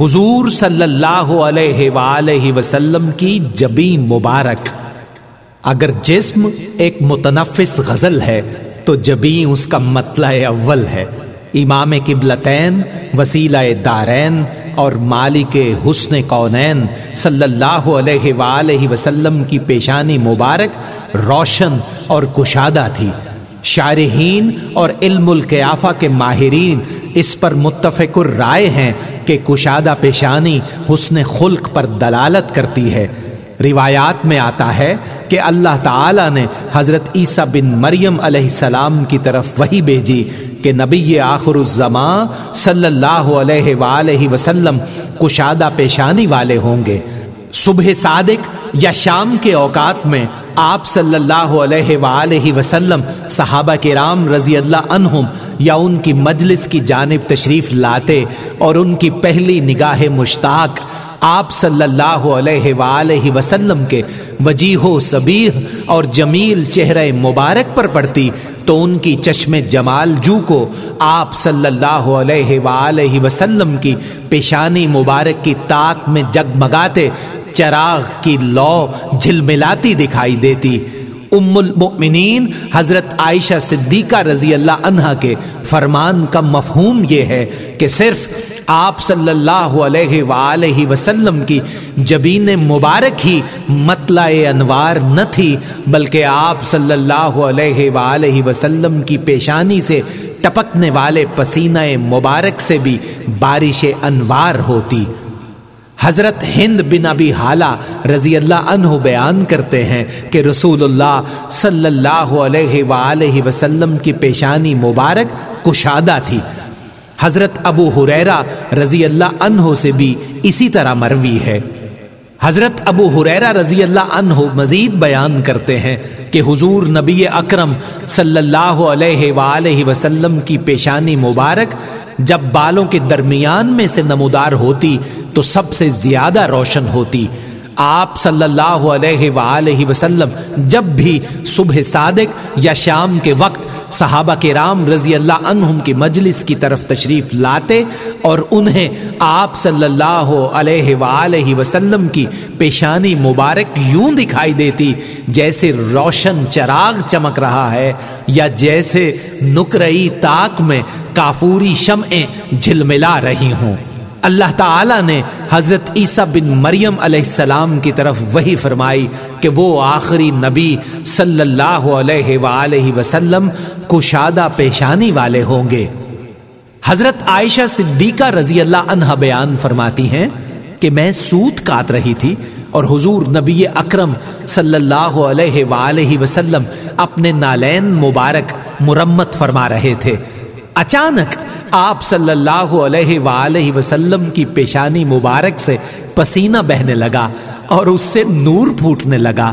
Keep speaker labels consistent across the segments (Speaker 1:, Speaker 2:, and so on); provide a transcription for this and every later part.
Speaker 1: حضور صلی اللہ علیہ وآلہ وسلم کی جبی مبارک۔ اگر جسم ایک متنفس غزل ہے، تو جبی اس کا مطلع اول ہے۔ امام قبلتین، وسیلہ دارین اور مالک حسن کونین صلی اللہ علیہ وآلہ وسلم کی پیشانی مبارک روشن اور کشادہ تھی۔ شارحین اور علم القیافہ کے ماہرین اس پر متفق الرائے ہیں۔ کہ کشادہ پیشانی حسن خلق پر دلالت کرتی ہے۔ روایات میں آتا ہے کہ اللہ تعالی نے حضرت عیسیٰ بن مریم علیہ السلام کی طرف وہی بھیجی کہ نبی آخر الزمان صلی اللہ علیہ وآلہ وسلم کشادہ پیشانی والے ہوں گے۔ صبح صادق یا شام کے اوقات میں آپ صلی اللہ علیہ وآلہ وسلم صحابہ کرام رضی اللہ عنہم یا ان کی مجلس کی جانب تشریف لاتے اور ان کی پہلی نگاہ مشتاق آپ صلی اللہ علیہ وآلہ وسلم کے وجیح و سبیح اور جمیل چہرہ مبارک پر پڑتی تو ان کی چشم جمال جو کو آپ صلی اللہ علیہ وآلہ وسلم کی پیشانی مبارک کی طاق میں جگمگاتے چراغ کی لو جھلملاتی دکھائی دیتی ام المؤمنین حضرت عائشہ صدیقہ رضی اللہ عنہ کے فرمان کا مفہوم یہ ہے کہ صرف آپ صلی اللہ علیہ وآلہ وسلم کی جبین مبارک ہی مطلع انوار نہ تھی، بلکہ آپ صلی اللہ علیہ وآلہ وسلم کی پیشانی سے ٹپکنے والے پسینہ مبارک سے بھی بارش انوار ہوتی۔ حضرت ہند بن ابی حالہ رضی اللہ عنہ بیان کرتے ہیں کہ رسول اللہ صلی اللہ علیہ وآلہ وسلم کی پیشانی مبارک کشادہ تھی۔ حضرت ابو حریرہ رضی اللہ عنہ سے بھی اسی طرح مروی ہے۔ حضرت ابو حریرہ رضی اللہ عنہ مزید بیان کرتے ہیں کہ حضور نبی اکرم صلی اللہ علیہ وآلہ وسلم کی پیشانی مبارک جب بالوں کے درمیان میں سے نمودار ہوتی تو سب سے زیادہ روشن ہوتی۔ آپ صلی اللہ علیہ وآلہ وسلم جب بھی صبح صادق یا شام کے وقت صحابہ کے رام رضی اللہ عنہم کی مجلس کی طرف تشریف لاتے اور انہیں آپ صلی اللہ علیہ وآلہ وسلم کی پیشانی مبارک یوں دکھائی دیتی، جیسے روشن چراغ چمک رہا ہے یا جیسے نکرئی تاک میں کافوری شمعیں جھلملا رہی ہوں۔ اللہ تعالی نے حضرت عیسیٰ بن مریم علیہ السلام کی طرف وہی فرمائی کہ وہ آخری نبی صلی اللہ علیہ وآلہ وسلم کشادہ پیشانی والے ہوں گے۔ حضرت عائشہ صدیقہ رضی اللہ عنہ بیان فرماتی ہیں کہ میں سوت کات رہی تھی اور حضور نبی اکرم صلی اللہ علیہ وآلہ وسلم اپنے نالین مبارک مرمت فرما رہے تھے۔ اچانک آپ صلی اللہ علیہ وآلہ وسلم کی پیشانی مبارک سے پسینہ بہنے لگا اور اس سے نور پھوٹنے لگا۔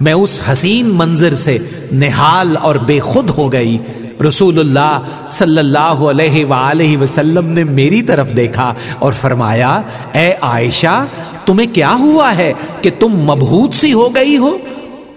Speaker 1: میں اس حسین منظر سے نحال اور بے خود ہو گئی۔ رسول اللہ صلی اللہ علیہ وآلہ وسلم نے میری طرف دیکھا اور فرمایا، اے عائشہ، تمہیں کیا ہوا ہے کہ تم مبہوت سی ہو گئی ہو؟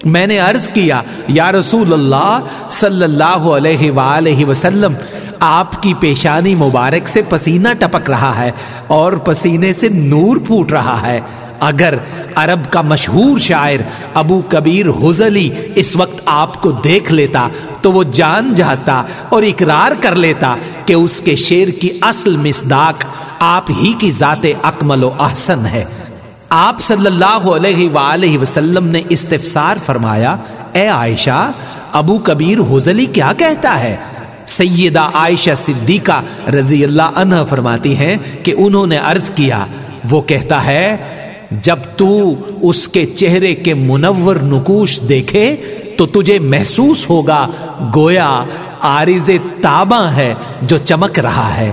Speaker 1: میں نے عرض کیا، یا رسول اللہ صلی اللہ علیہ وآلہ وسلم، آپ کی پیشانی مبارک سے پسینہ ٹپک رہا ہے اور پسینے سے نور پھوٹ رہا ہے۔ اگر عرب کا مشہور شاعر ابو کبیر حزلی اس وقت آپ کو دیکھ لیتا، تو وہ جان جاتا اور اقرار کر لیتا کہ اس کے شیر کی اصل مصداق آپ ہی کی ذات اکمل و احسن ہے۔ آپ صلی اللہ علیہ وآلہ وسلم نے استفسار فرمایا، اے عائشہ، ابو کبیر حزلی کیا کہتا ہے؟ سیدہ عائشہ صدیقہ رضی اللہ عنہ فرماتی ہیں کہ انہوں نے عرض کیا، وہ کہتا ہے، جب تو اس کے چہرے کے منور نکوش دیکھے تو تجھے محسوس ہوگا، گویا آرز تاباں ہے جو چمک رہا ہے۔